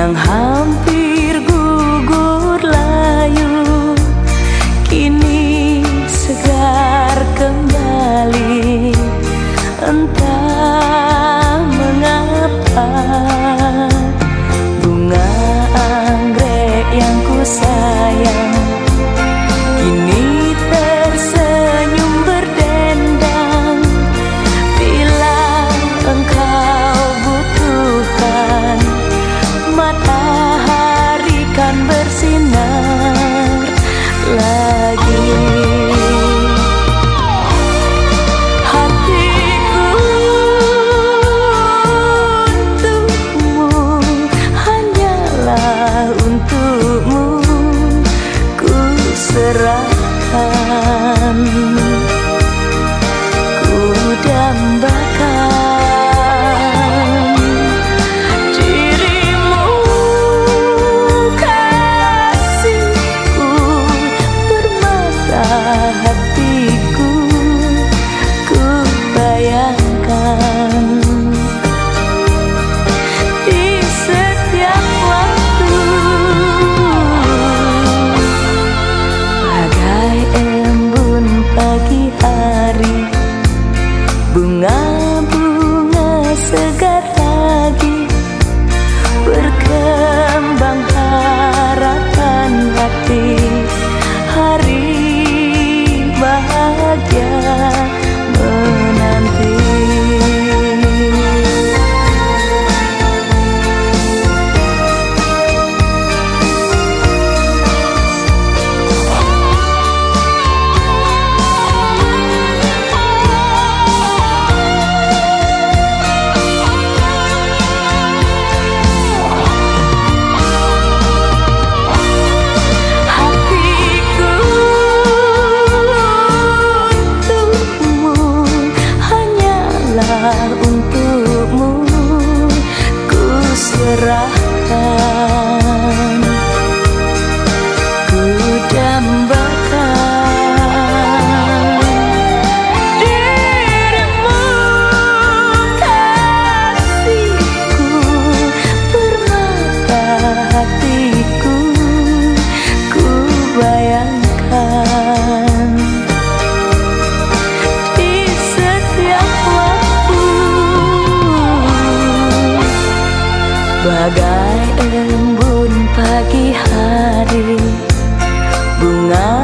yang hampir gugur layu kini segar kembali. Entah mengapa bunga anggrek yang ku sayang รักกัน Together. Di setiap waktu Bagai embun pagi hari Bunga